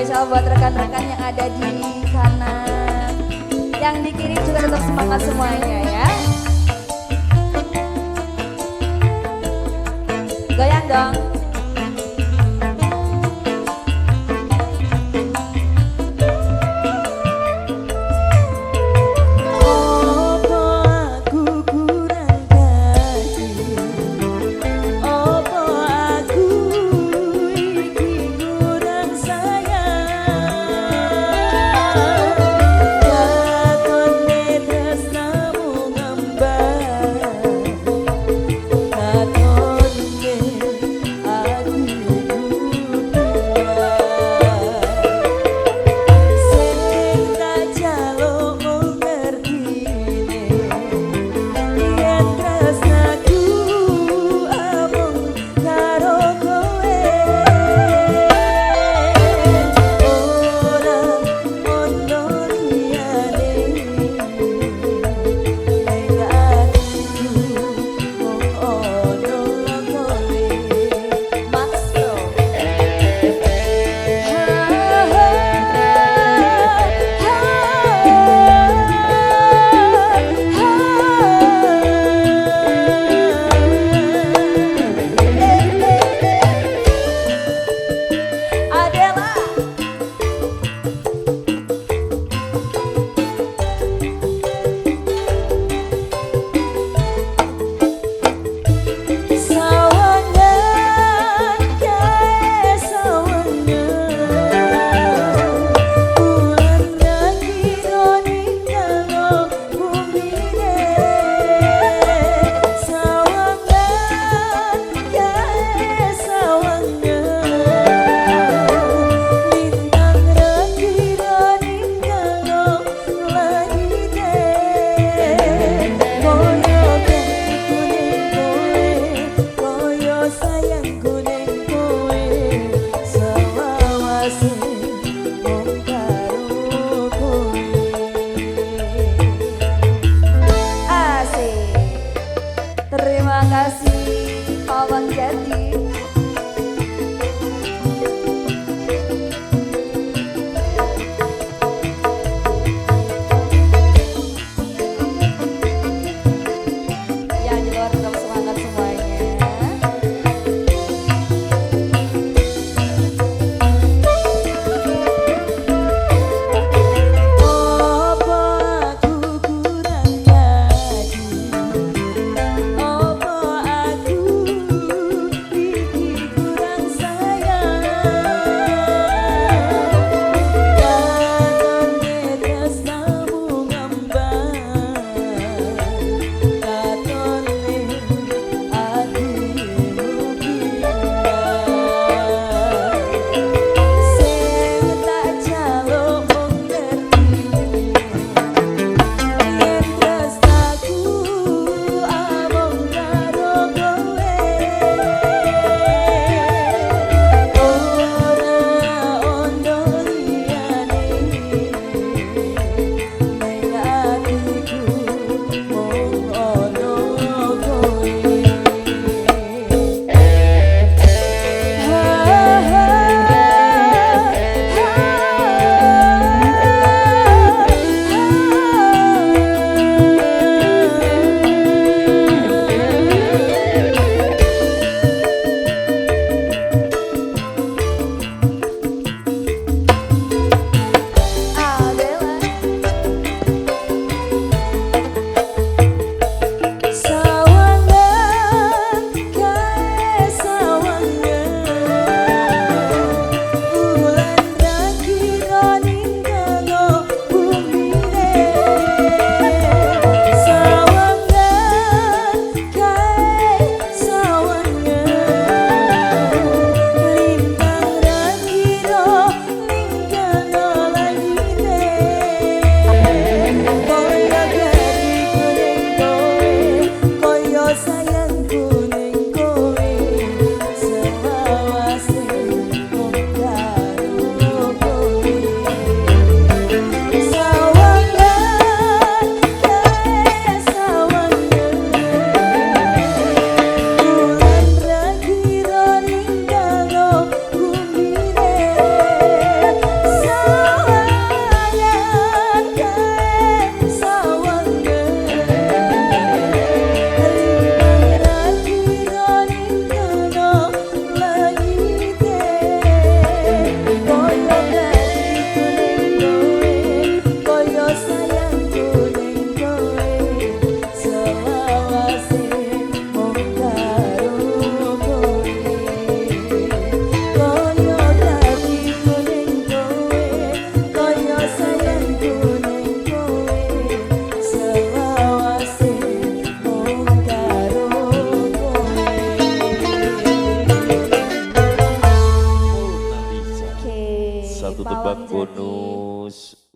spesial buat rekan-rekan yang ada di sana. Yang di kiri juga tetap semangat semuanya